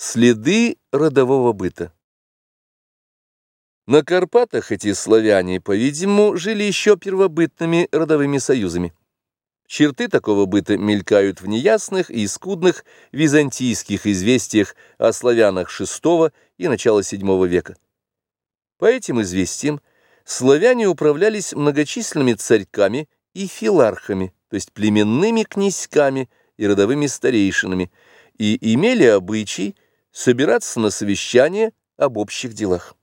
Следы родового быта На Карпатах эти славяне, по-видимому, жили еще первобытными родовыми союзами. Черты такого быта мелькают в неясных и скудных византийских известиях о славянах VI и начала VII века. По этим известиям славяне управлялись многочисленными царьками и филархами, то есть племенными князьками и родовыми старейшинами, и имели обычай – собираться на совещание об общих делах.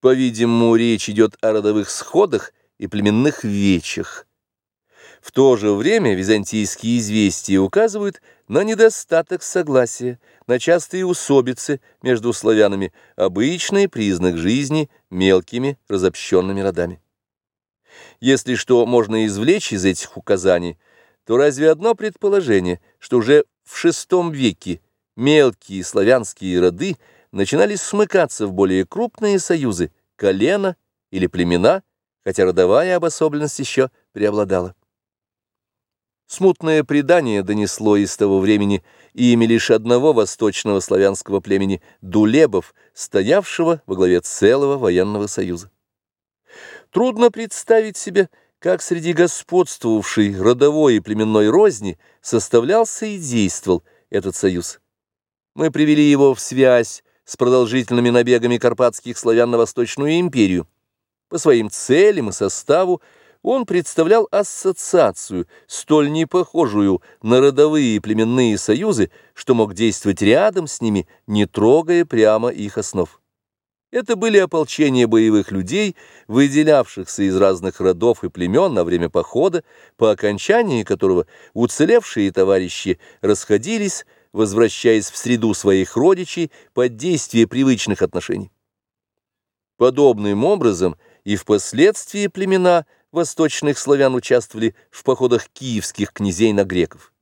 По-видимому, речь идет о родовых сходах и племенных вечах. В то же время византийские известия указывают на недостаток согласия, на частые усобицы между славянами, обычный признак жизни мелкими разобщенными родами. Если что можно извлечь из этих указаний, то разве одно предположение, что уже в VI веке мелкие славянские роды начинали смыкаться в более крупные союзы, колена или племена, хотя родовая обособленность еще преобладала. Смутное предание донесло из того времени имя лишь одного восточного славянского племени – Дулебов, стоявшего во главе целого военного союза. Трудно представить себе, как среди господствовавшей родовой и племенной розни составлялся и действовал этот союз. Мы привели его в связь с продолжительными набегами карпатских славян на Восточную империю. По своим целям и составу он представлял ассоциацию, столь непохожую на родовые и племенные союзы, что мог действовать рядом с ними, не трогая прямо их основ. Это были ополчения боевых людей, выделявшихся из разных родов и племен на время похода, по окончании которого уцелевшие товарищи расходились, возвращаясь в среду своих родичей под действие привычных отношений. Подобным образом и впоследствии племена восточных славян участвовали в походах киевских князей на греков.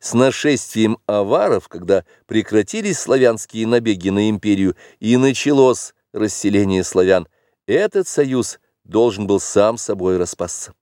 С нашествием аваров, когда прекратились славянские набеги на империю и началось расселение славян, этот союз должен был сам собой распасться.